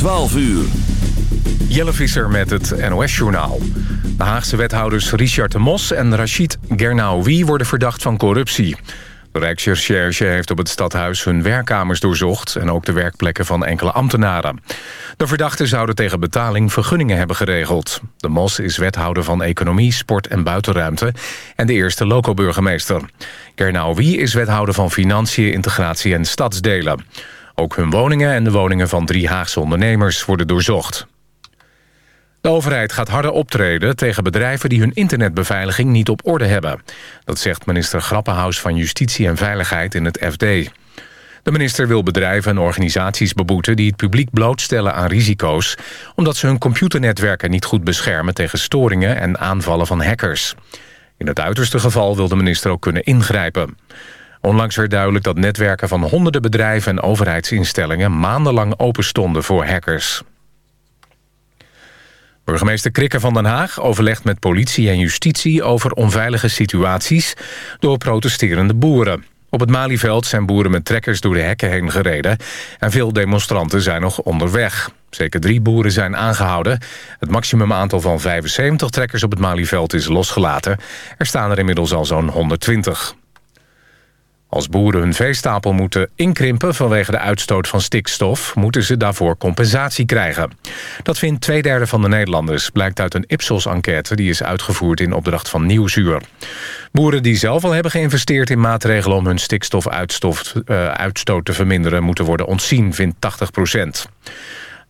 12 uur. Jelle Visser met het NOS-journaal. De Haagse wethouders Richard de Mos en Rachid Gernaoui worden verdacht van corruptie. De Rijksrecherche heeft op het stadhuis hun werkkamers doorzocht... en ook de werkplekken van enkele ambtenaren. De verdachten zouden tegen betaling vergunningen hebben geregeld. De Mos is wethouder van Economie, Sport en Buitenruimte... en de eerste loco-burgemeester. Gernaoui is wethouder van Financiën, Integratie en Stadsdelen. Ook hun woningen en de woningen van drie Haagse ondernemers worden doorzocht. De overheid gaat harder optreden tegen bedrijven die hun internetbeveiliging niet op orde hebben. Dat zegt minister Grappenhaus van Justitie en Veiligheid in het FD. De minister wil bedrijven en organisaties beboeten die het publiek blootstellen aan risico's... omdat ze hun computernetwerken niet goed beschermen tegen storingen en aanvallen van hackers. In het uiterste geval wil de minister ook kunnen ingrijpen. Onlangs werd duidelijk dat netwerken van honderden bedrijven en overheidsinstellingen maandenlang open stonden voor hackers. Burgemeester Krikke van Den Haag overlegt met politie en justitie over onveilige situaties door protesterende boeren. Op het Malieveld zijn boeren met trekkers door de hekken heen gereden en veel demonstranten zijn nog onderweg. Zeker drie boeren zijn aangehouden. Het maximum aantal van 75 trekkers op het Malieveld is losgelaten. Er staan er inmiddels al zo'n 120. Als boeren hun veestapel moeten inkrimpen vanwege de uitstoot van stikstof... moeten ze daarvoor compensatie krijgen. Dat vindt twee derde van de Nederlanders... blijkt uit een Ipsos-enquête die is uitgevoerd in opdracht van Nieuwsuur. Boeren die zelf al hebben geïnvesteerd in maatregelen... om hun stikstofuitstoot uh, te verminderen... moeten worden ontzien, vindt 80 procent.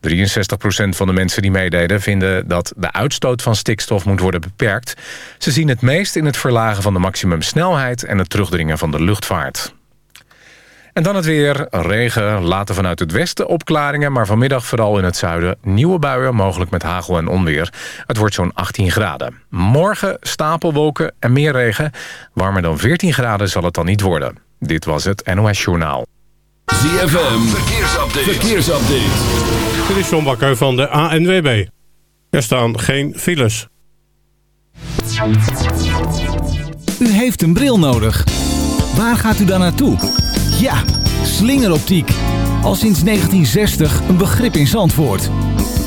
63% van de mensen die meededen vinden dat de uitstoot van stikstof moet worden beperkt. Ze zien het meest in het verlagen van de maximumsnelheid en het terugdringen van de luchtvaart. En dan het weer. Regen, later vanuit het westen opklaringen... maar vanmiddag vooral in het zuiden nieuwe buien... mogelijk met hagel en onweer. Het wordt zo'n 18 graden. Morgen stapelwolken en meer regen. Warmer dan 14 graden zal het dan niet worden. Dit was het NOS Journaal. ZFM, verkeersupdate. verkeersupdate. Dit is John Bakker van de ANWB. Er staan geen files. U heeft een bril nodig. Waar gaat u dan naartoe? Ja, slingeroptiek. Al sinds 1960 een begrip in Zandvoort.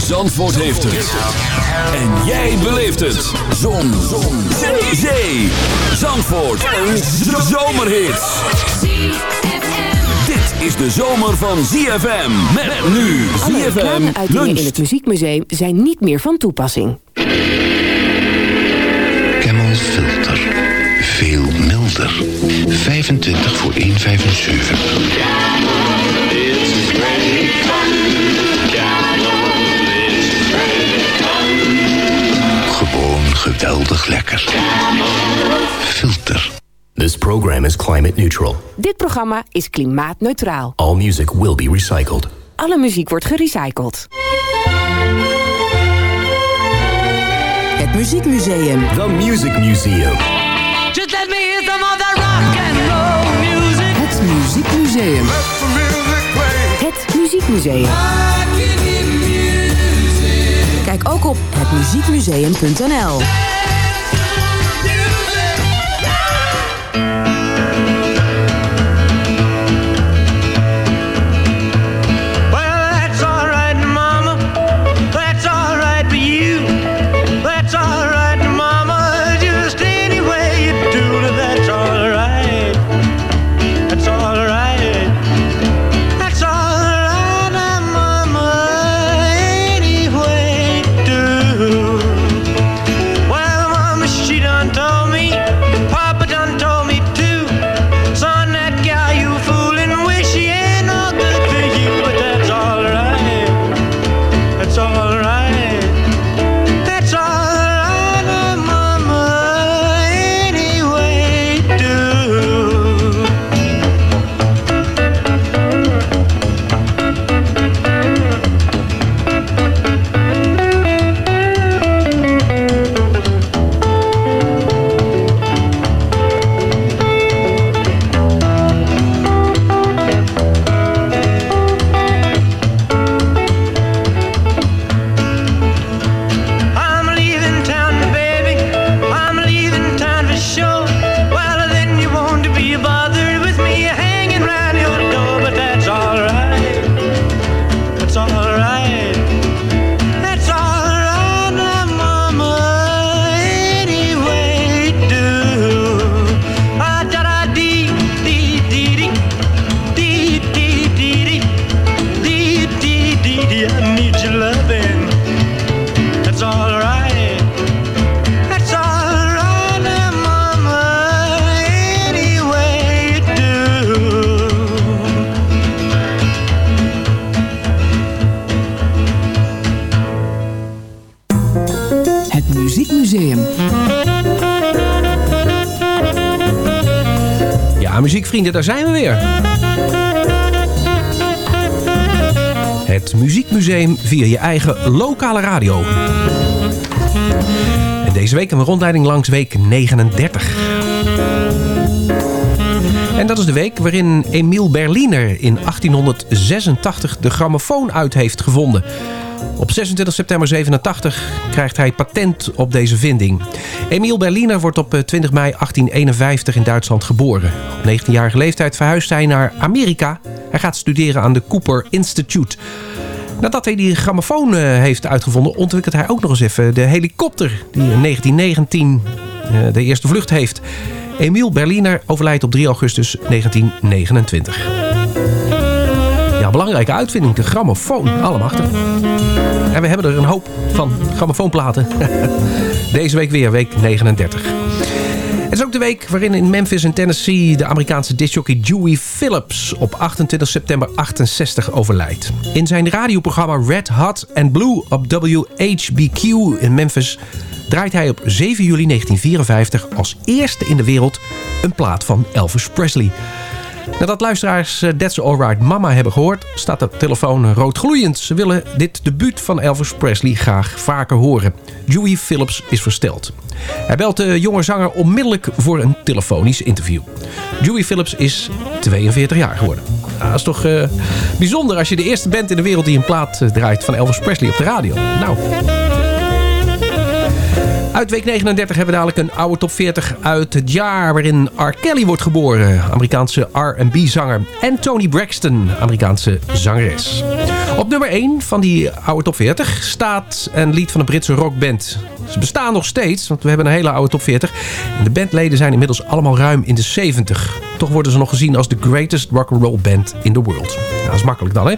Zandvoort heeft het. En jij beleeft het. Zon. Zon. Zee. Zee. Zandvoort. Een zomerhit. Dit is de zomer van ZFM. Met nu Alle ZFM reclameuitingen in het Muziekmuseum zijn niet meer van toepassing. Camel Filter. Veel milder. 25 voor 1,75. Geweldig lekker. Filter. This program is climate neutral. Dit programma is klimaatneutraal. All music will be recycled. Alle muziek wordt gerecycled. Het Muziekmuseum. The Music Museum. Just let me hear some of that rock and roll music. Het Muziekmuseum. Het Muziekmuseum. Kijk ook op hetmuziekmuseum.nl. daar zijn we weer. Het Muziekmuseum via je eigen lokale radio. En deze week een rondleiding langs week 39. En dat is de week waarin Emile Berliner in 1886 de grammofoon uit heeft gevonden. Op 26 september 87 krijgt hij patent op deze vinding. Emile Berliner wordt op 20 mei 1851 in Duitsland geboren. Op 19-jarige leeftijd verhuist hij naar Amerika. Hij gaat studeren aan de Cooper Institute. Nadat hij die grammofoon heeft uitgevonden... ontwikkelt hij ook nog eens even de helikopter... die in 1919 de eerste vlucht heeft. Emile Berliner overlijdt op 3 augustus 1929. Belangrijke uitvinding, de grammofoon. Allemachtig. En we hebben er een hoop van grammofoonplaten. Deze week weer, week 39. Het is ook de week waarin in Memphis in Tennessee... de Amerikaanse discjockey Dewey Phillips op 28 september 68 overlijdt. In zijn radioprogramma Red Hot and Blue op WHBQ in Memphis... draait hij op 7 juli 1954 als eerste in de wereld... een plaat van Elvis Presley... Nadat luisteraars eh, That's Alright Mama hebben gehoord... staat de telefoon roodgloeiend. Ze willen dit debuut van Elvis Presley graag vaker horen. Dewey Phillips is versteld. Hij belt de jonge zanger onmiddellijk voor een telefonisch interview. Dewey Phillips is 42 jaar geworden. Dat is toch uh, bijzonder als je de eerste bent in de wereld... die een plaat eh, draait van Elvis Presley op de radio. Nou... Uit week 39 hebben we dadelijk een oude top 40 uit het jaar... waarin R. Kelly wordt geboren, Amerikaanse R&B-zanger. En Tony Braxton, Amerikaanse zangeres. Op nummer 1 van die oude top 40 staat een lied van een Britse rockband. Ze bestaan nog steeds, want we hebben een hele oude top 40. En de bandleden zijn inmiddels allemaal ruim in de 70. Toch worden ze nog gezien als de greatest rock'n'roll band in the world. Nou, dat is makkelijk dan, hè?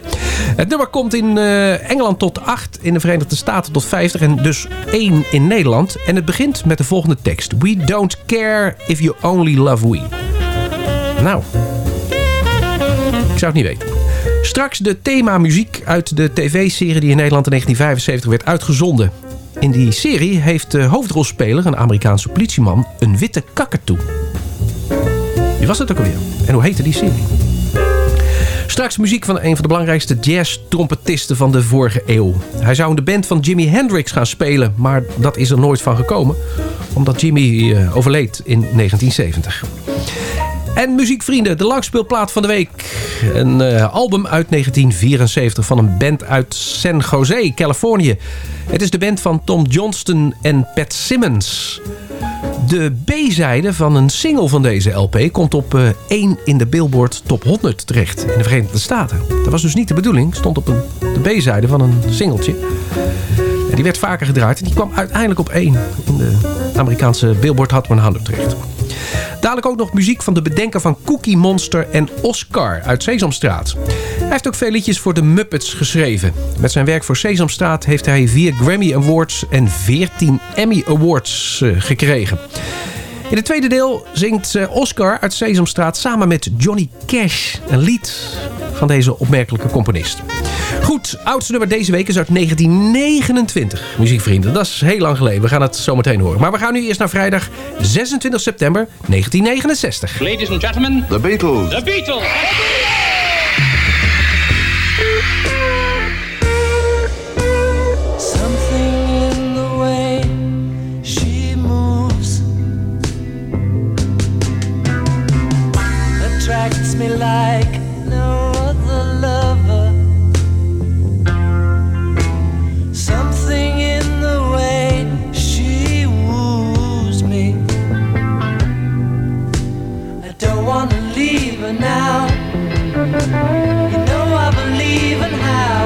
Het nummer komt in uh, Engeland tot 8, in de Verenigde Staten tot 50 en dus 1 in Nederland. En het begint met de volgende tekst. We don't care if you only love we. Nou, ik zou het niet weten. Straks de thema muziek uit de tv-serie die in Nederland in 1975 werd uitgezonden. In die serie heeft de hoofdrolspeler, een Amerikaanse politieman, een witte kakatoe. Wie was het ook alweer? En hoe heette die serie? Straks muziek van een van de belangrijkste jazz-trompetisten van de vorige eeuw. Hij zou in de band van Jimi Hendrix gaan spelen, maar dat is er nooit van gekomen. Omdat Jimi uh, overleed in 1970. En muziekvrienden, de langspeelplaat van de week. Een uh, album uit 1974 van een band uit San Jose, Californië. Het is de band van Tom Johnston en Pat Simmons. De B-zijde van een single van deze LP komt op uh, 1 in de Billboard Top 100 terecht in de Verenigde Staten. Dat was dus niet de bedoeling. Stond op een, de B-zijde van een singeltje. Die werd vaker gedraaid en die kwam uiteindelijk op 1 in de Amerikaanse Billboard Hot 100 terecht. Dadelijk ook nog muziek van de bedenker van Cookie Monster en Oscar uit Sesamstraat. Hij heeft ook veel liedjes voor de Muppets geschreven. Met zijn werk voor Sesamstraat heeft hij vier Grammy Awards en 14 Emmy Awards uh, gekregen. In het tweede deel zingt uh, Oscar uit Sesamstraat samen met Johnny Cash een lied van deze opmerkelijke componist. Goed, oudste nummer deze week is uit 1929. Muziekvrienden, dat is heel lang geleden. We gaan het zo meteen horen. Maar we gaan nu eerst naar vrijdag 26 september 1969. Ladies and gentlemen. The Beatles. The Beatles. me like don't want to leave her now. You know I believe in how.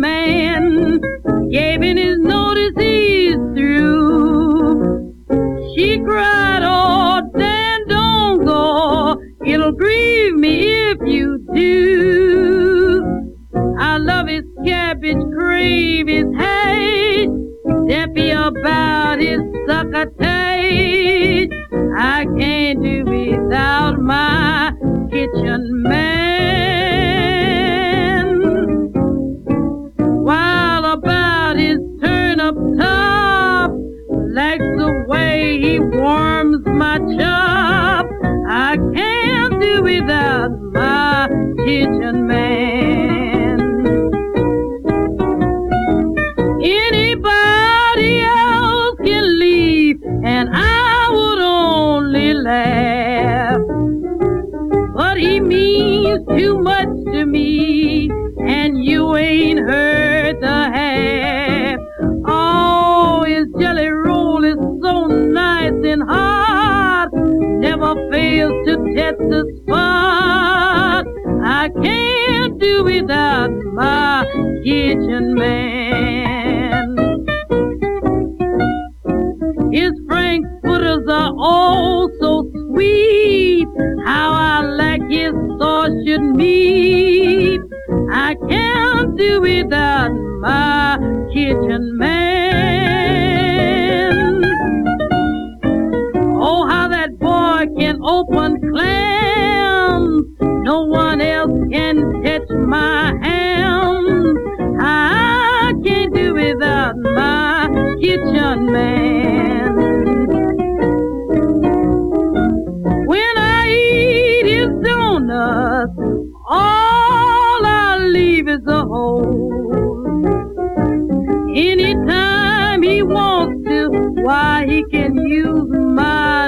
Man, gave in his notice he's through. She cried, oh, Dan, don't go. It'll grieve me if you do. I love his cabbage, crave his hay. Deppy about his sucker taste. I can't do without my kitchen man. Kitchen man. Anybody else can leave, and I would only laugh. But he means too much to me, and you ain't heard the half. Oh, his jelly roll is so nice and hot, never fails to test the can't do without my kitchen man. His frankfurters are all so sweet. How I like his sausage meat. I can't do without my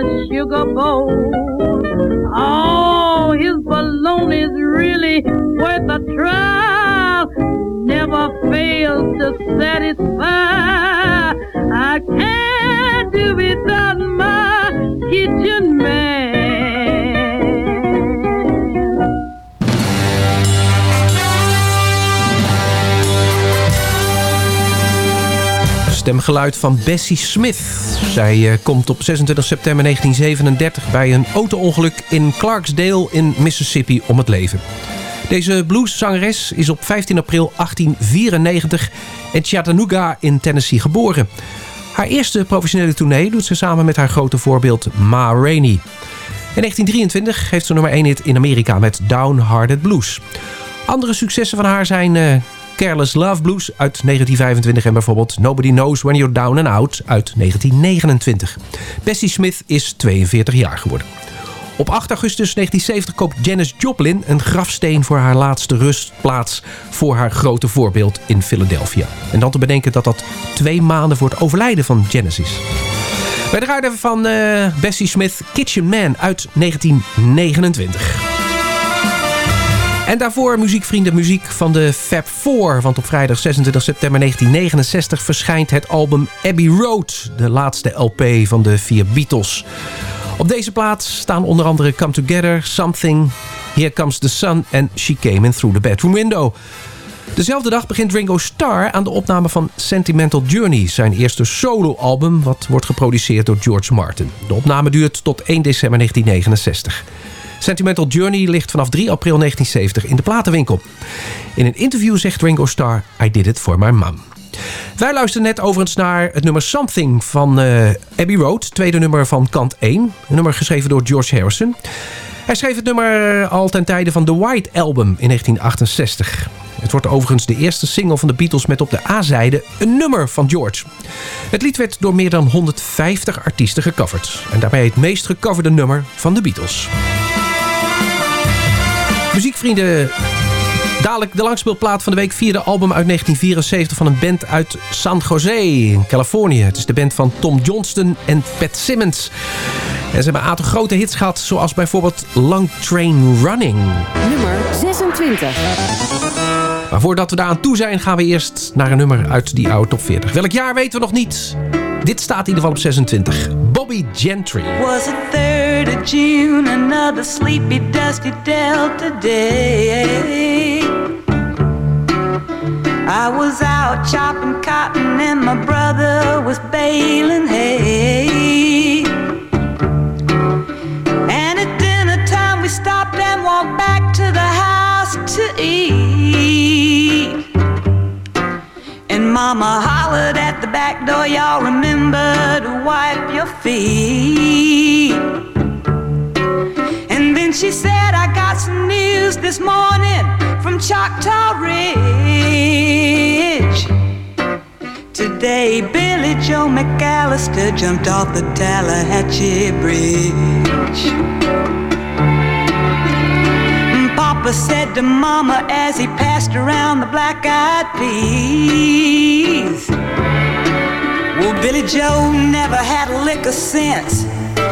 my sugar bowl. Oh, his bologna's really worth a trial. Never fails to satisfy. I can't do without my kitchen man. Stemgeluid van Bessie Smith. Zij eh, komt op 26 september 1937 bij een auto-ongeluk in Clarksdale in Mississippi om het leven. Deze blueszangeres is op 15 april 1894 in Chattanooga in Tennessee geboren. Haar eerste professionele tournee doet ze samen met haar grote voorbeeld Ma Rainey. In 1923 heeft ze nummer 1 hit in Amerika met Downhearted Blues. Andere successen van haar zijn eh, Careless Love Blues uit 1925 en bijvoorbeeld Nobody Knows When You're Down and Out uit 1929. Bessie Smith is 42 jaar geworden. Op 8 augustus 1970 koopt Janis Joplin een grafsteen voor haar laatste rustplaats voor haar grote voorbeeld in Philadelphia. En dan te bedenken dat dat twee maanden voor het overlijden van Janis is. Wij draaiden van eh, Bessie Smith Kitchen Man uit 1929. En daarvoor muziekvrienden muziek van de Fab Four. Want op vrijdag 26 september 1969 verschijnt het album Abbey Road. De laatste LP van de vier Beatles. Op deze plaats staan onder andere Come Together, Something, Here Comes the Sun en She Came In Through the Bedroom Window. Dezelfde dag begint Ringo Starr aan de opname van Sentimental Journey... zijn eerste soloalbum wat wordt geproduceerd door George Martin. De opname duurt tot 1 december 1969. Sentimental Journey ligt vanaf 3 april 1970 in de platenwinkel. In een interview zegt Ringo Starr... I did it for my mom. Wij luisterden net overigens naar het nummer Something van uh, Abbey Road. Tweede nummer van kant 1. Een nummer geschreven door George Harrison. Hij schreef het nummer al ten tijde van The White Album in 1968. Het wordt overigens de eerste single van de Beatles met op de A-zijde een nummer van George. Het lied werd door meer dan 150 artiesten gecoverd. En daarbij het meest gecoverde nummer van de Beatles. Muziekvrienden, Dadelijk de langspeelplaat van de week. Vierde album uit 1974 van een band uit San Jose in Californië. Het is de band van Tom Johnston en Pat Simmons. En ze hebben een aantal grote hits gehad. Zoals bijvoorbeeld Long Train Running. Nummer 26. Maar voordat we daar aan toe zijn, gaan we eerst naar een nummer uit die oude top 40. Welk jaar weten we nog niet. Dit staat in ieder geval op 26. Bobby Gentry. Was it 3rd of June, another sleepy, dusty Delta day. I was out chopping cotton and my brother was baling hay. And at dinner time we stopped and walked back to the house to eat. Mama hollered at the back door, y'all remember to wipe your feet. And then she said, I got some news this morning from Choctaw Ridge. Today, Billy Joe McAllister jumped off the Tallahatchie Bridge. Papa said to Mama as he passed around the black eyed peas. Well, Billy Joe never had a lick of.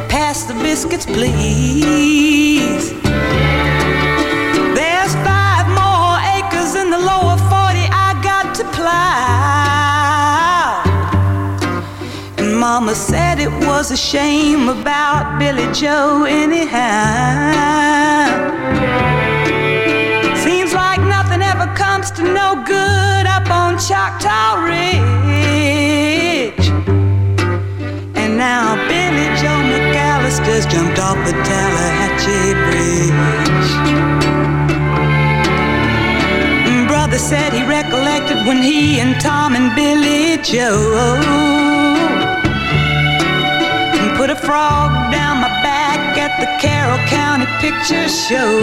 Pass the biscuits, please. There's five more acres in the lower 40 I got to plow. And Mama said it was a shame about Billy Joe, anyhow. Seems like nothing ever comes to no good on Choctaw Ridge. And now Billy Joe McAllister's jumped off the Tallahatchie Bridge. Brother said he recollected when he and Tom and Billy Joe put a frog down my back at the Carroll County Picture Show.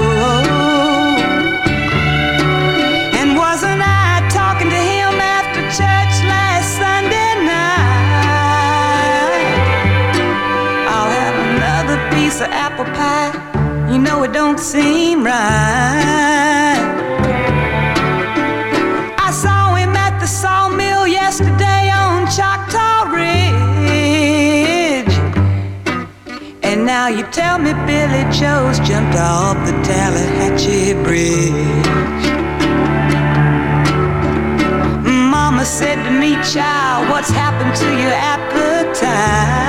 Piece of apple pie. You know it don't seem right. I saw him at the sawmill yesterday on Choctaw Ridge. And now you tell me Billy Joe's jumped off the Tallahatchie Bridge. Mama said to me, child, what's happened to your appetite?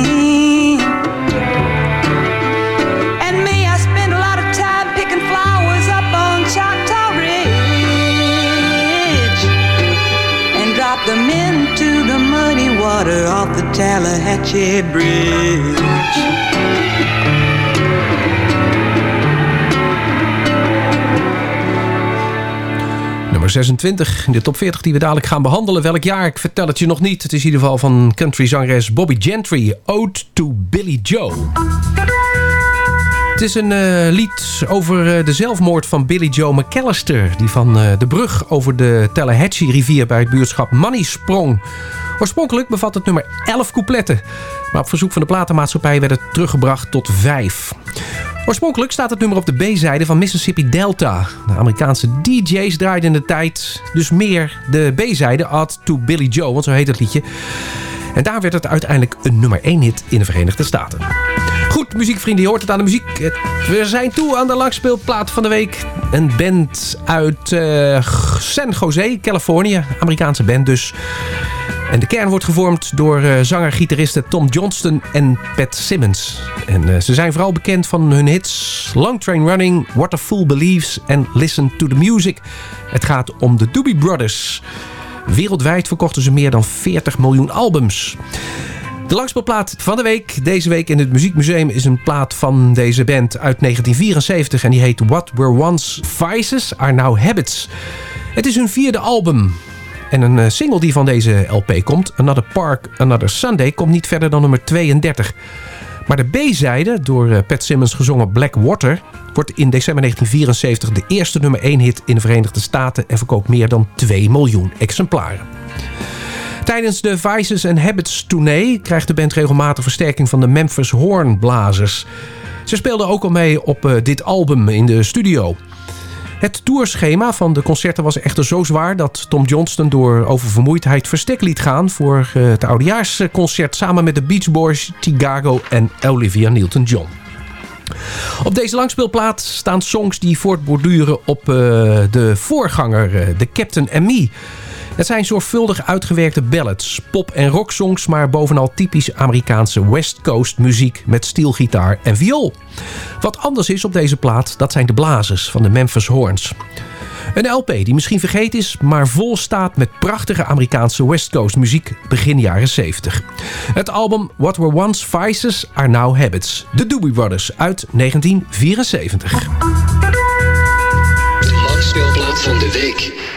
Water off the Tallahatchie Bridge. Nummer 26 in de top 40 die we dadelijk gaan behandelen. Welk jaar? Ik vertel het je nog niet. Het is in ieder geval van countryzangeres Bobby Gentry. Ode to Billy Joe. Het is een uh, lied over uh, de zelfmoord van Billy Joe McAllister... die van uh, de brug over de Tallahatchie-rivier bij het buurtschap Money sprong. Oorspronkelijk bevat het nummer 11 coupletten... maar op verzoek van de platenmaatschappij werd het teruggebracht tot 5. Oorspronkelijk staat het nummer op de B-zijde van Mississippi Delta. De Amerikaanse DJ's draaiden in de tijd dus meer de B-zijde... Odd to Billy Joe, want zo heet het liedje... En daar werd het uiteindelijk een nummer 1 hit in de Verenigde Staten. Goed, muziekvrienden, je hoort het aan de muziek. We zijn toe aan de langspeelplaat van de week. Een band uit uh, San Jose, Californië. Amerikaanse band dus. En de kern wordt gevormd door uh, zanger-gitaristen Tom Johnston en Pat Simmons. En uh, ze zijn vooral bekend van hun hits Long Train Running, What a Fool Believes en Listen to the Music. Het gaat om de Doobie Brothers. Wereldwijd verkochten ze meer dan 40 miljoen albums. De langspeelplaat van de week, deze week in het Muziekmuseum... is een plaat van deze band uit 1974 en die heet What Were Once Vices Are Now Habits. Het is hun vierde album. En een single die van deze LP komt, Another Park, Another Sunday... komt niet verder dan nummer 32. Maar de B-zijde, door Pat Simmons gezongen Black Water... wordt in december 1974 de eerste nummer 1 hit in de Verenigde Staten... en verkoopt meer dan 2 miljoen exemplaren. Tijdens de Vices and Habits tournee krijgt de band regelmatig versterking van de Memphis Hornblazers. Ze speelden ook al mee op uh, dit album in de studio. Het tourschema van de concerten was echter zo zwaar dat Tom Johnston door oververmoeidheid verstek liet gaan voor uh, het oudejaarsconcert samen met de Beach Boys, Chicago en Olivia Newton-John. Op deze langspeelplaat staan songs die voortborduren op uh, de voorganger, The Captain and Me. Het zijn zorgvuldig uitgewerkte ballads, pop- en rocksongs... maar bovenal typisch Amerikaanse West Coast muziek met steelgitaar en viool. Wat anders is op deze plaat, dat zijn de blazers van de Memphis Horns. Een LP die misschien vergeten is, maar vol staat met prachtige Amerikaanse West Coast muziek begin jaren 70. Het album What Were Once Vices Are Now Habits. De Doobie Brothers uit 1974. De van de week.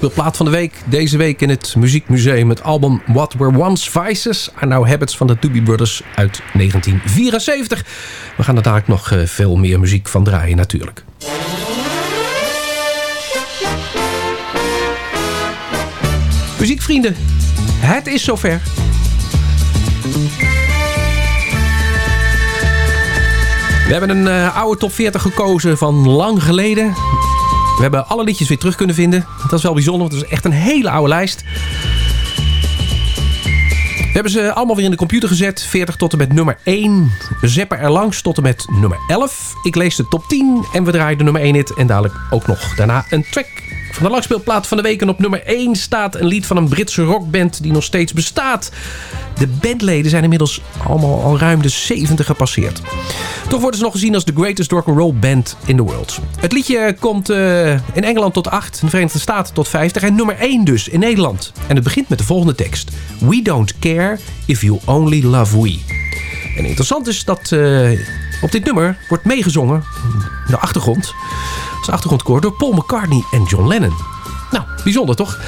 Langspeelplaat van de week. Deze week in het Muziekmuseum het album What Were Once Vices Are Now Habits van de Doobie Brothers uit 1974. We gaan er dadelijk nog eh, veel meer muziek van draaien natuurlijk. Muziekvrienden, het is zover. We hebben een uh, oude top 40 gekozen van lang geleden. We hebben alle liedjes weer terug kunnen vinden. Dat is wel bijzonder, want het is echt een hele oude lijst. We hebben ze allemaal weer in de computer gezet. 40 tot en met nummer 1. We zeppen er langs tot en met nummer 11. Ik lees de top 10 en we draaien de nummer 1 hit. En dadelijk ook nog daarna een track van de langspeelplaat van de week. En op nummer 1 staat een lied van een Britse rockband die nog steeds bestaat. De bandleden zijn inmiddels allemaal al ruim de 70 gepasseerd. Toch worden ze nog gezien als de greatest rock'n'roll band in the world. Het liedje komt uh, in Engeland tot 8, in de Verenigde Staten tot 50 en nummer 1 dus in Nederland. En het begint met de volgende tekst. We don't care if you only love we. En interessant is dat uh, op dit nummer wordt meegezongen, in de achtergrond, als achtergrondkoor door Paul McCartney en John Lennon. Nou, bijzonder toch?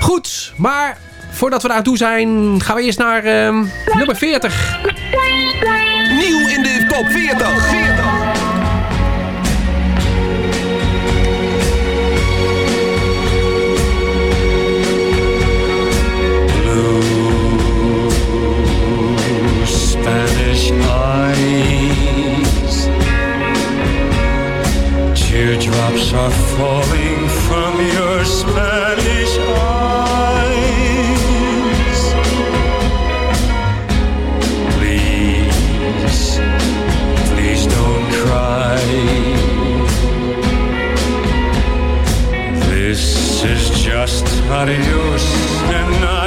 Goed, maar voordat we daar toe zijn, gaan we eerst naar uh, nummer 40. Nieuw in de top 40. Teardrops are falling from your Spanish eyes. Please, please don't cry. This is just adios and not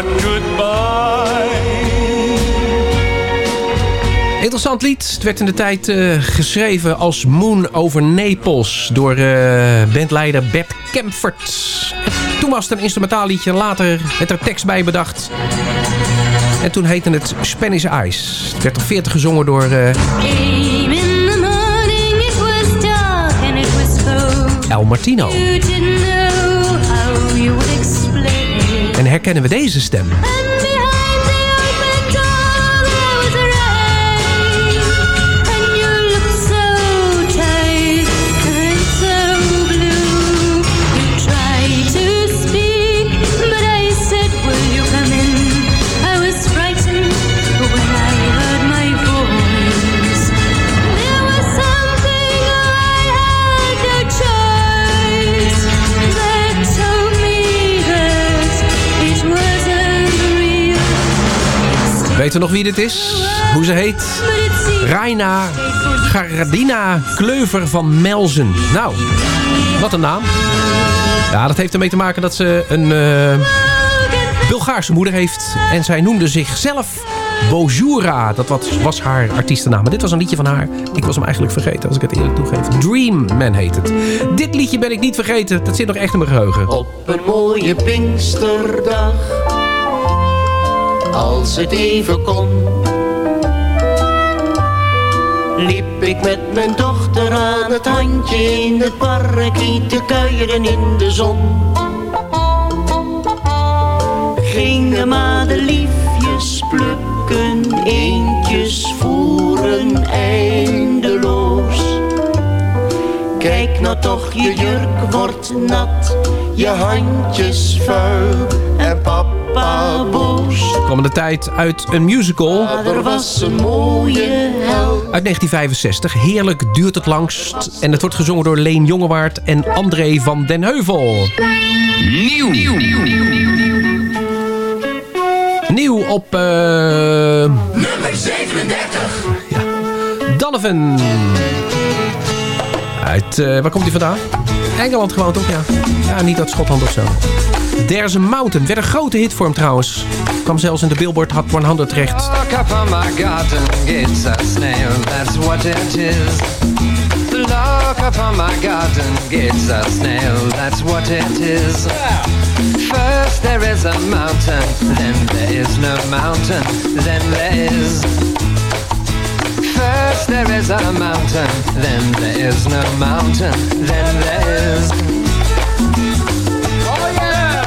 Interessant lied. Het werd in de tijd uh, geschreven als Moon over Naples door uh, bandleider Bert Kempfert. Toen was het een instrumentaal liedje. Later werd er tekst bij bedacht. En toen heette het Spanish Eyes. Het werd op 40 gezongen door uh, El Martino. En herkennen we deze stem? Weet u nog wie dit is? Hoe ze heet? Raina Gardina Kleuver van Melzen. Nou, wat een naam. Ja, dat heeft ermee te maken dat ze een uh, Bulgaarse moeder heeft. En zij noemde zichzelf Bojura. Dat was haar artiestennaam. Maar dit was een liedje van haar. Ik was hem eigenlijk vergeten, als ik het eerlijk toegeef. Dream Man heet het. Dit liedje ben ik niet vergeten. Dat zit nog echt in mijn geheugen. Op een mooie Pinksterdag als het even kon. Liep ik met mijn dochter aan het handje in het park te kuieren in de zon. Gingen madeliefjes plukken, eentjes voeren eindeloos. Kijk nou toch, je jurk wordt nat, je handjes vuil en papa boos. Komende tijd uit een musical. Er was een mooie held. Uit 1965. Heerlijk duurt het langst. En het wordt gezongen door Leen Jongewaard en André van den Heuvel. Nieuw. Nieuw op... Uh... Nummer 37. Ja. Donovan. Uit, uh, waar komt hij vandaan? Engeland gewoon toch, ja. Ja, niet uit Schotland of zo. There's a Mountain werd een grote hit voor hem trouwens. Kwam zelfs in de Billboard Hot 100 terecht. Look up on my garden gates, a snail, that's what it is. Look up on my garden gates, a snail, that's what it is. First there is a mountain, then there is no mountain, then there is. First there is a mountain, then there is no mountain, then there is. Oh yeah!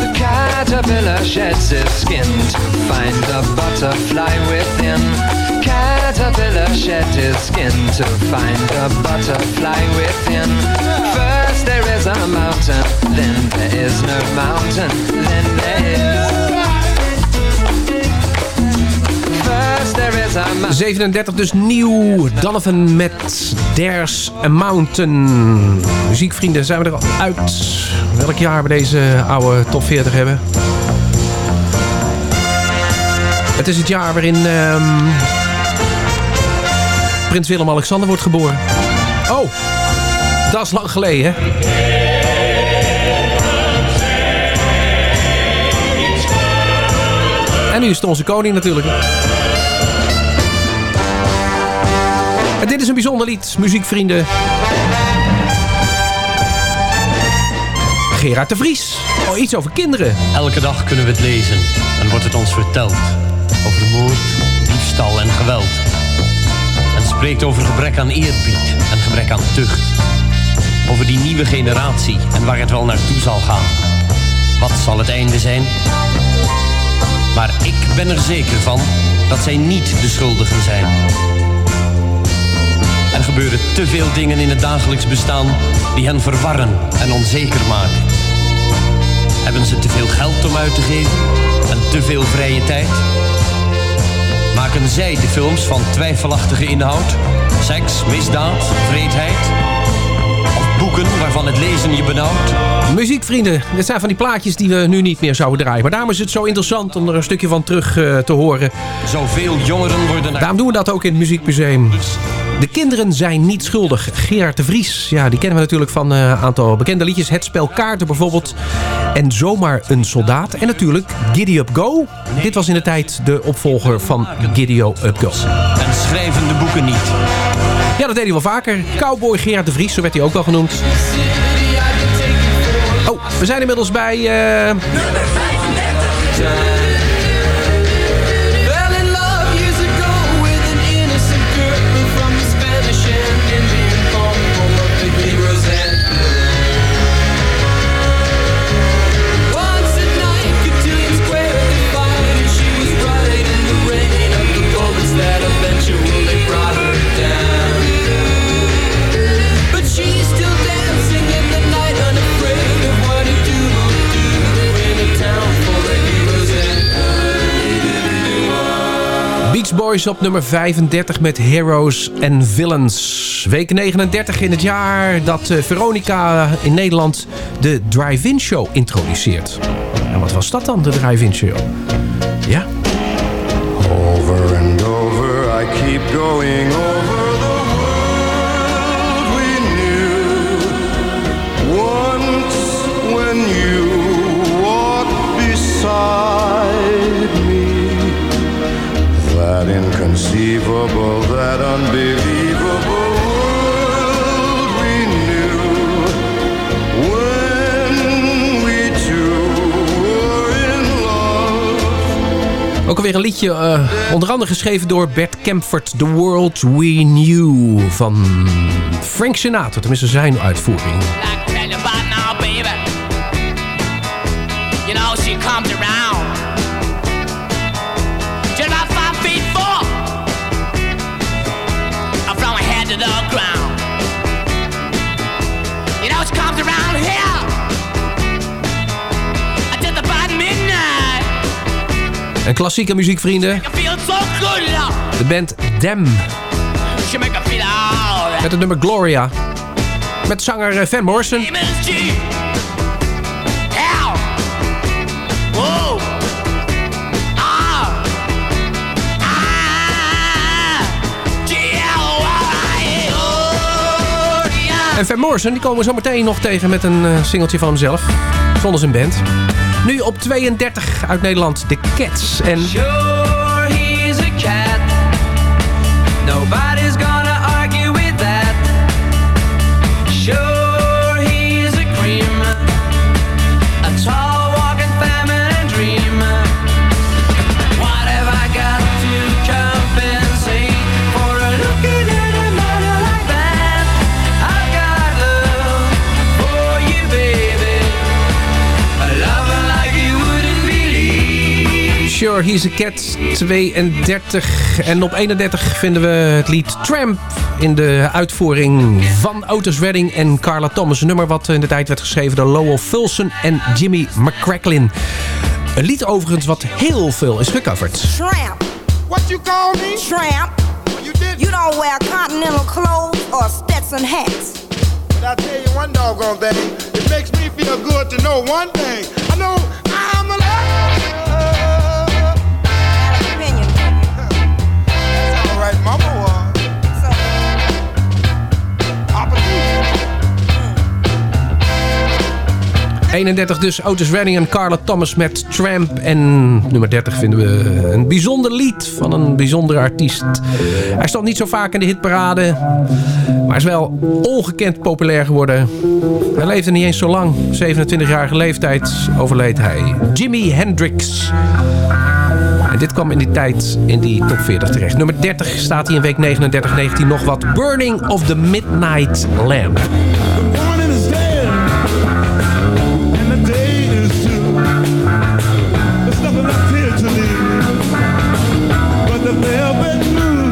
The caterpillar sheds his skin to find the butterfly within. Caterpillar sheds his skin to find the butterfly within. First a mountain, then there is no mountain, then there is. First there is a mountain. 37 dus nieuw. Donovan met There's a Mountain. Muziekvrienden, zijn we er al uit? Welk jaar we deze oude top 40 hebben? Het is het jaar waarin ehm, Prins Willem-Alexander wordt geboren. Oh, dat is lang geleden? En nu is het onze koning natuurlijk. En dit is een bijzonder lied, muziekvrienden. Gerard de Vries. Oh, iets over kinderen. Elke dag kunnen we het lezen en wordt het ons verteld. Over moord, diefstal en geweld. En spreekt over gebrek aan eerbied en gebrek aan tucht. Over die nieuwe generatie en waar het wel naartoe zal gaan. Wat zal het einde zijn? Maar ik ben er zeker van dat zij niet de schuldigen zijn. Er gebeuren te veel dingen in het dagelijks bestaan die hen verwarren en onzeker maken. Hebben ze te veel geld om uit te geven en te veel vrije tijd? Maken zij de films van twijfelachtige inhoud? Seks, misdaad, vreedheid? Het lezen je benauwt? Muziekvrienden, dit zijn van die plaatjes die we nu niet meer zouden draaien. Maar daarom is het zo interessant om er een stukje van terug eh, te horen. Zoveel jongeren worden... Daarom doen we dat ook in het Muziekmuseum. De kinderen zijn niet schuldig. Gerard de Vries, ja, die kennen we natuurlijk van eh, een aantal bekende liedjes. Het spel kaarten bijvoorbeeld. En zomaar een soldaat. En natuurlijk Giddy Up Go. Dit was in de tijd de opvolger van Giddy Up Go. En schrijven de boeken niet. Ja, dat deed hij wel vaker. Cowboy Gerard de Vries, zo werd hij ook wel genoemd. Oh, we zijn inmiddels bij... Uh... Boys op nummer 35 met Heroes and Villains. Week 39 in het jaar dat eh, Veronica in Nederland de Drive-In Show introduceert. En wat was dat dan, de Drive-In Show? Inconceivable, that unbelievable world we knew when we two were in love. Ook alweer een liedje, uh, onder andere geschreven door Bert Kempfert. The World We Knew van Frank Sinatra. Tenminste zijn uitvoering. You know, she comes around. Een klassieke muziekvrienden. De band Dem. Met het nummer Gloria. Met zanger eh, Van Morrison. En Van Morrison die komen we zo meteen nog tegen met een eh, singeltje van hemzelf. Zonder zijn band. Nu op 32 uit Nederland, The Cats. En Sure He's a Cat 32. En op 31 vinden we het lied Tramp in de uitvoering van Otis Redding en Carla Thomas. Een nummer wat in de tijd werd geschreven door Lowell Fulson en Jimmy McCracklin. Een lied overigens wat heel veel is gecoverd. Tramp. What you call me? Tramp. You did. You don't wear continental clothes or Stetson hats. But I tell you one doggone thing. It makes me feel good to know one thing. I know I'm the right, mama was. 31 dus Otis Redding en Carla Thomas met Tramp. En nummer 30 vinden we een bijzonder lied van een bijzondere artiest. Hij stond niet zo vaak in de hitparade. Maar is wel ongekend populair geworden. Hij leefde niet eens zo lang. 27-jarige leeftijd overleed hij. Jimi Hendrix. En dit kwam in die tijd in die top 40 terecht. Nummer 30 staat hij in week 39, 19 nog wat. Burning of the Midnight Lamp.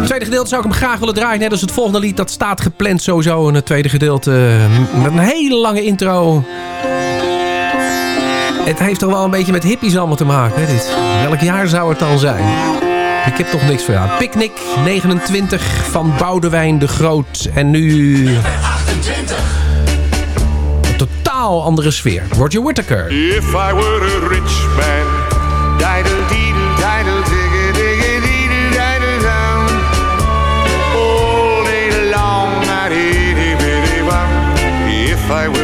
Tweede gedeelte zou ik hem graag willen draaien. Net als het volgende lied. Dat staat gepland sowieso in het tweede gedeelte. Met een hele lange intro. Het heeft toch wel een beetje met hippies allemaal te maken. Hè, dit. Welk jaar zou het dan zijn? Ik heb toch niks voor jou. Picnic 29 van Boudewijn de Groot. En nu... Een totaal andere sfeer. Roger Whittaker. If I were a rich man, I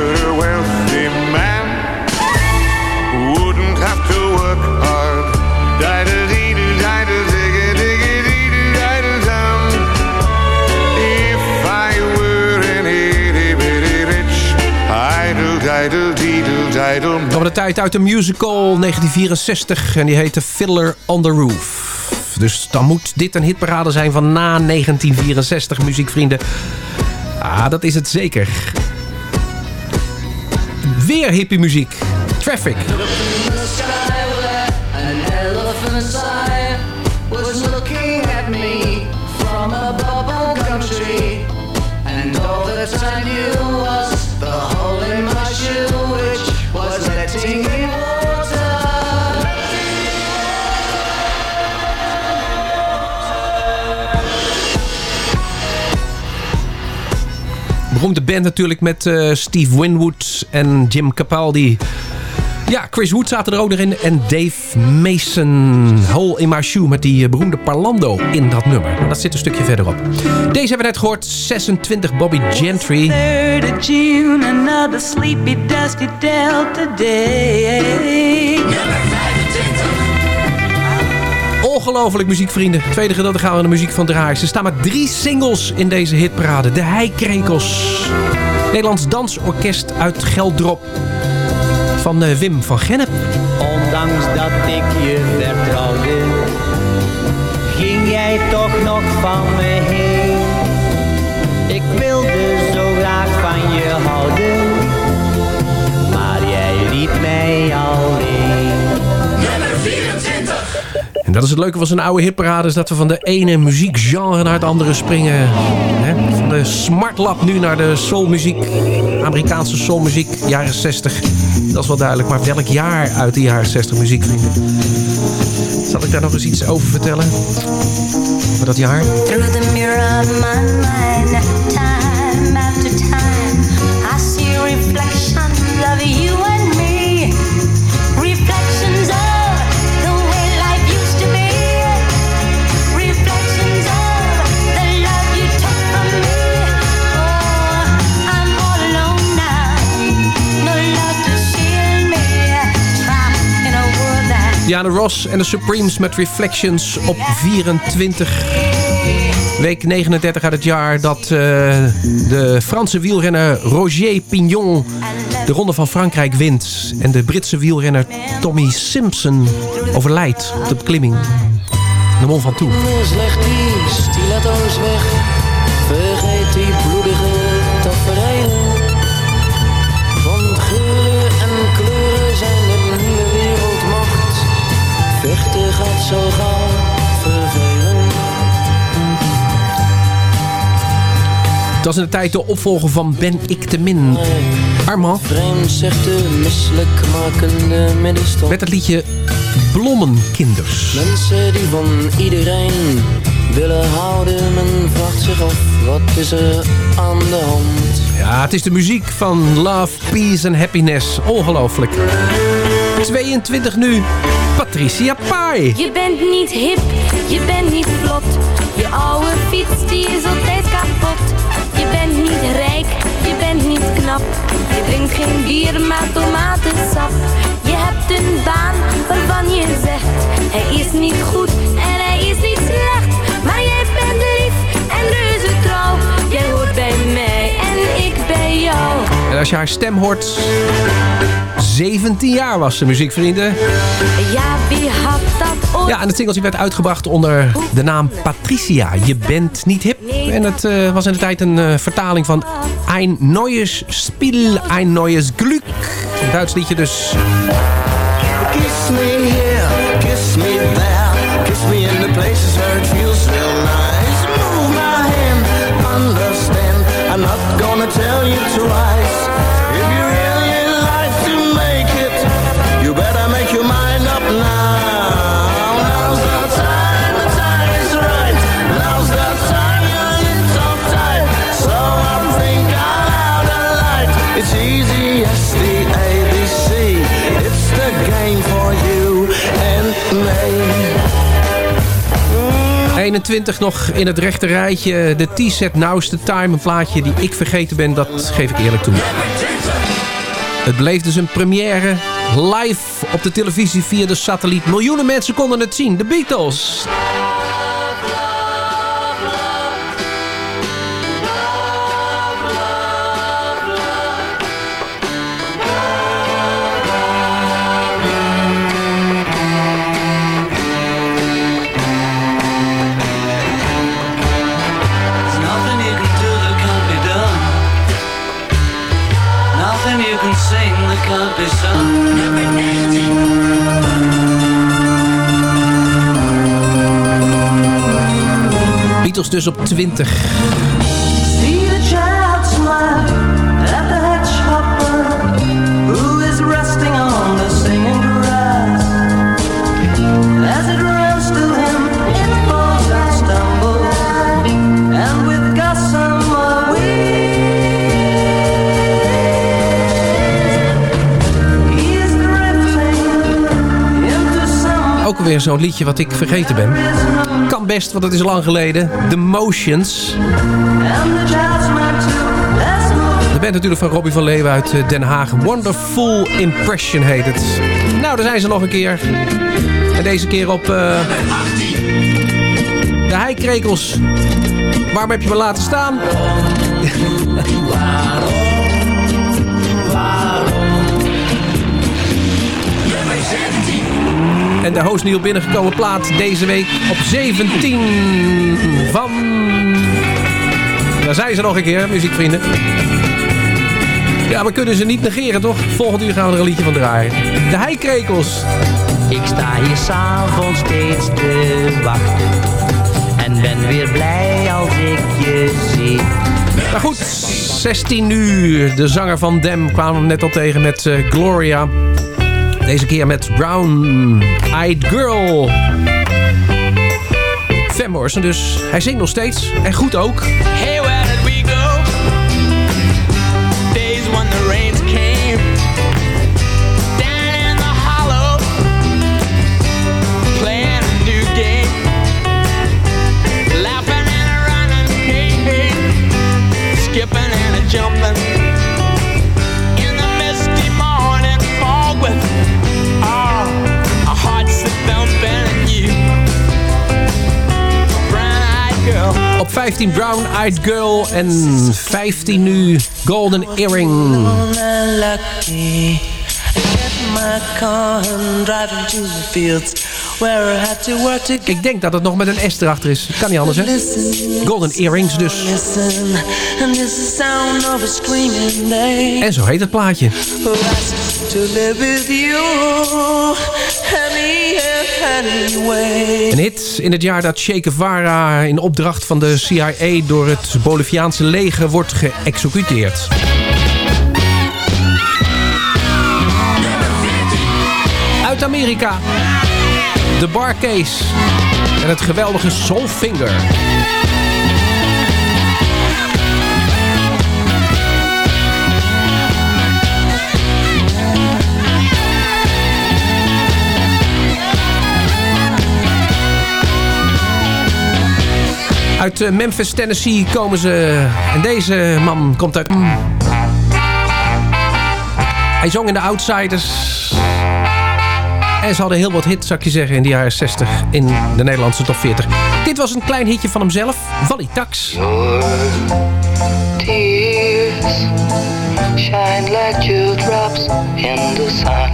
kwam de tijd uit de musical 1964 en die heette Fiddler on the Roof. Dus dan moet dit een hitparade zijn van na 1964, muziekvrienden. Ah, dat is het zeker. Weer hippie muziek. Traffic. Beroemde band natuurlijk met eh, Steve Winwood en Jim Capaldi. Ja, Chris Wood zaten er ook nog in. En Dave Mason. Hole in my shoe met die eh, beroemde Parlando in dat nummer. Dat zit een stukje verderop. Deze hebben we net gehoord. 26 Bobby Gentry. 3rd of June, another sleepy, dusty day. Ongelooflijk muziekvrienden. Tweede gedeelte gaan we naar de muziek van draaien. Ze staan met drie singles in deze hitparade. De Heikrekels. Nederlands dansorkest uit Geldrop. Van eh, Wim van Gennep. Ondanks dat Dat is het leuke van zo'n oude hitparade... is dat we van de ene muziekgenre naar het andere springen. Van de smartlap nu naar de soulmuziek. Amerikaanse soulmuziek, jaren 60. Dat is wel duidelijk. Maar welk jaar uit de jaren 60 muziek, vrienden? Zal ik daar nog eens iets over vertellen? Over dat jaar? Diana Ross en de Supremes met Reflections op 24. Week 39 uit het jaar dat eh, de Franse wielrenner Roger Pignon de Ronde van Frankrijk wint. En de Britse wielrenner Tommy Simpson overlijdt op de beklimming. De Mont Ventoux. Zo gauw vervelen. Het was in de tijd de opvolger van Ben ik te min. Armand. Vreemd zegt de misselijkmakende middenstand. Met het liedje Blommenkinders. Mensen die van iedereen willen houden. Men vraagt zich af, wat is er aan de hand? Ja, het is de muziek van Love, Peace and Happiness. Ongelooflijk. 22 nu. Patricia Pai. Je bent niet hip, je bent niet vlot. Je oude fiets die is altijd kapot. Je bent niet rijk, je bent niet knap. Je drinkt geen bier, maar tomatensap. Je hebt een baan waarvan je zegt: hij is niet goed en hij is niet slecht. Maar jij bent lief en reuze trouw. Jij hoort bij mij en ik bij jou. En als je haar stem hoort... 17 jaar was ze, muziekvrienden. Ja, wie had dat ooit? Ja, en het singeltje werd uitgebracht onder de naam Patricia. Je bent niet hip. En het eh, was in de tijd een eh, vertaling van Ein neues Spiel, ein neues Glück. Een Duits liedje dus. 21 nog in het rechte rijtje. De T-set Now's the Time. Een plaatje die ik vergeten ben, dat geef ik eerlijk toe. Het bleef dus een première. Live op de televisie via de satelliet. Miljoenen mensen konden het zien. De Beatles. Dus op 20. Weer zo'n liedje wat ik vergeten ben. Kan best, want het is lang geleden. The Motions. De band natuurlijk van Robbie van Leeuwen uit eh, Den Haag. Wonderful Impression heet het. Nou, daar zijn ze nog een keer. En deze keer op eh, de heikrekels. Waarom heb je me laten staan? En de host nieuw binnengekomen plaat deze week op 17 van... Daar zijn ze nog een keer, muziekvrienden. Ja, we kunnen ze niet negeren, toch? Volgend uur gaan we er een liedje van draaien. De heikrekels. Ik sta hier s'avonds steeds te wachten. En ben weer blij als ik je zie. Maar goed, 16 uur. De zanger van Dem kwamen we net al tegen met eh, Gloria. Deze keer met Brown Eyed Girl. Van dus. Hij zingt nog steeds. En goed ook. Op 15 Brown Eyed Girl. En 15 nu Golden Earring. Ik denk dat het nog met een S erachter is. Kan niet anders, hè? Golden Earrings dus. En zo heet het plaatje. Een hit in het jaar dat Che Guevara in opdracht van de CIA door het Boliviaanse leger wordt geëxecuteerd. Uit Amerika. De Bar Case. En het geweldige Soul Uit eh, Memphis, Tennessee komen ze. En deze man komt uit... Hij zong in de Outsiders. En ze hadden heel wat hits, zou ik je zeggen, in de jaren 60 in de Nederlandse top 40. Dit was een klein hitje van hemzelf, Valley Tax. tears shine like dewdrops in the sun.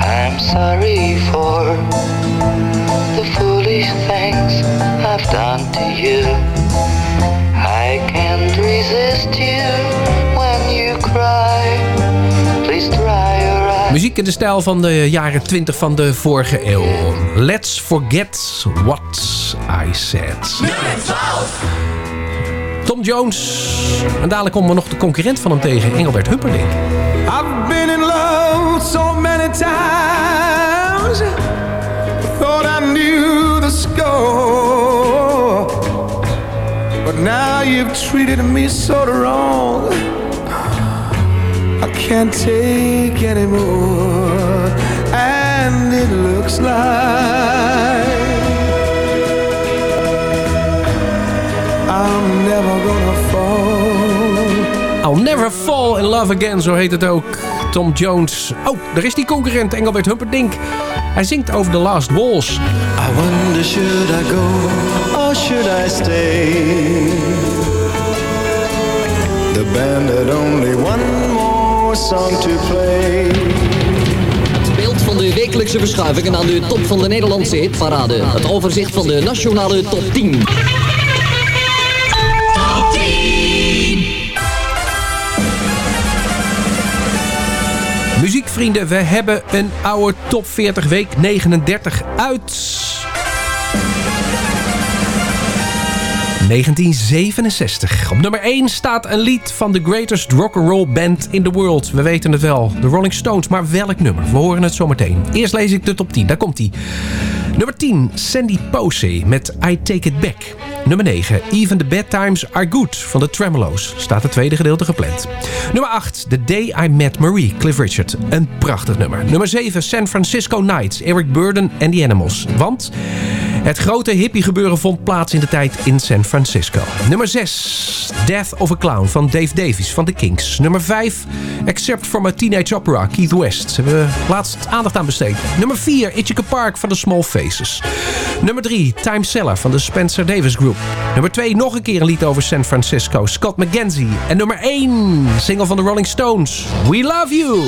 I'm sorry for the foolish things I've done to you. I can't resist you when you cry. Please dry your eyes. Muziek in de stijl van de jaren 20 van de vorige eeuw. Let's forget what I said. Tom Jones. En dadelijk komen we nog de concurrent van hem tegen, Engelbert Humperdinck. I've been in love so many times. Thought I knew the score. But now you've treated me so wrong. I can't take anymore. And it looks like I'm never gonna fall. I'll never fall in love again, zo heet het ook. Tom Jones. Oh, daar is die concurrent, Engelbert Humperdinck. Hij zingt over The Last Walls. I wonder should I go or should I stay? The band had only one more song to play. Het beeld van de wekelijkse verschuivingen aan de top van de Nederlandse hitparade. Het overzicht van de nationale top 10. Muziekvrienden, we hebben een oude top 40 week 39 uit. 1967. Op nummer 1 staat een lied van de greatest rock'n'roll band in the world. We weten het wel, de Rolling Stones. Maar welk nummer? We horen het zometeen. Eerst lees ik de top 10, daar komt ie. Nummer 10, Sandy Posey met I Take It Back. Nummer 9, Even the Bad Times Are Good van de Tremolo's. Staat het tweede gedeelte gepland. Nummer 8, The Day I Met Marie, Cliff Richard. Een prachtig nummer. Nummer 7, San Francisco Nights, Eric Burden and the Animals. Want het grote hippie gebeuren vond plaats in de tijd in San Francisco. Nummer 6, Death of a Clown van Dave Davies van The Kinks. Nummer 5, Except for My Teenage Opera, Keith West. Hebben we laatst aandacht aan besteed. Nummer 4, Itchika Park van The Small Faces. Nummer 3, Time Seller van de Spencer Davis Group. Nummer 2, nog een keer een lied over San Francisco, Scott McKenzie. En nummer 1, single van de Rolling Stones, We Love You.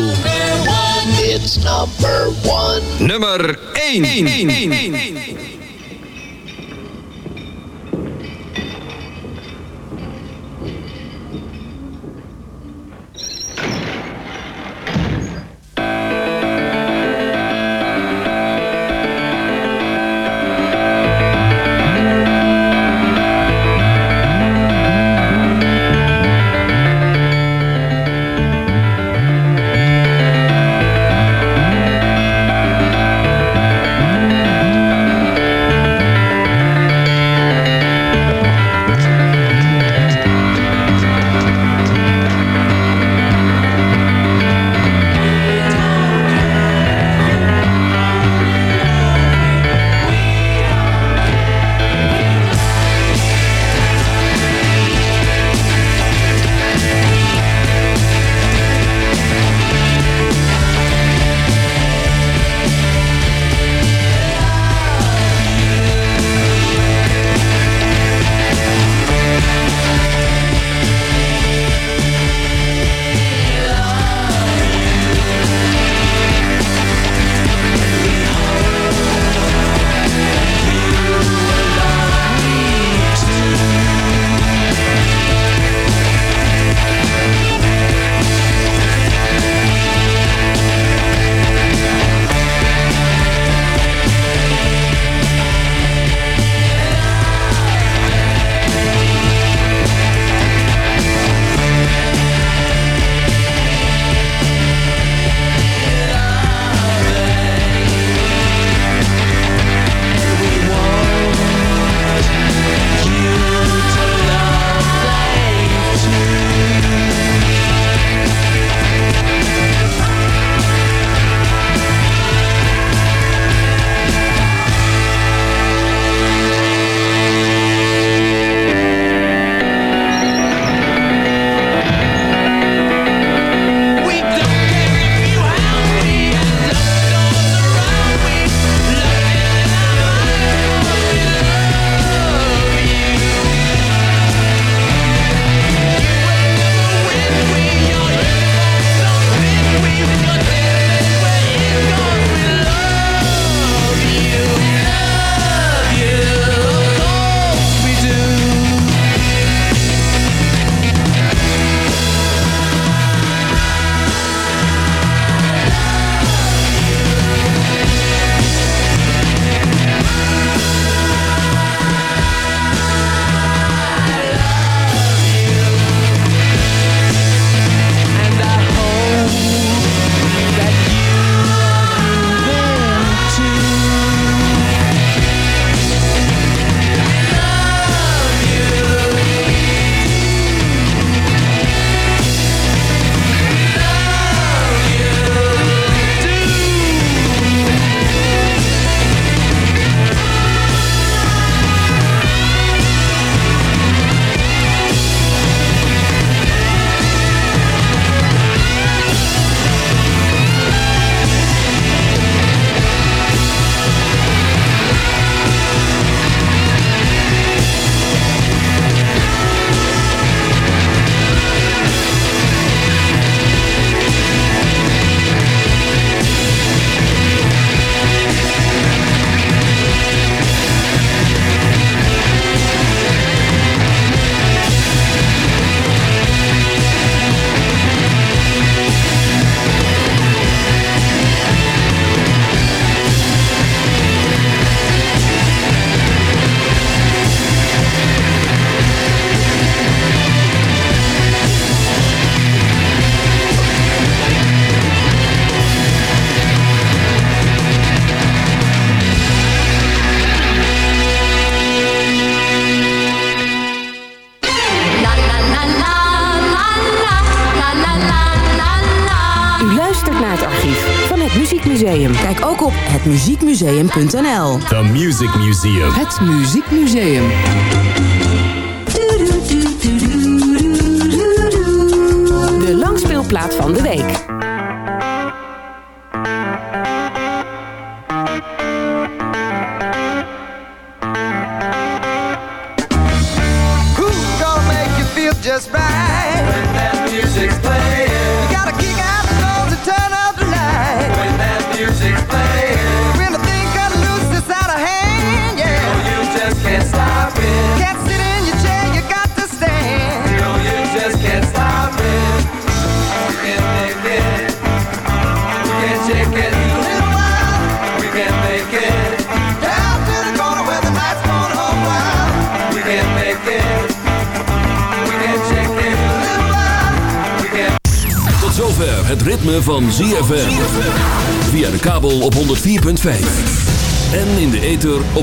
It's number one. Nummer 1. The Music Museum. Het Muziekmuseum.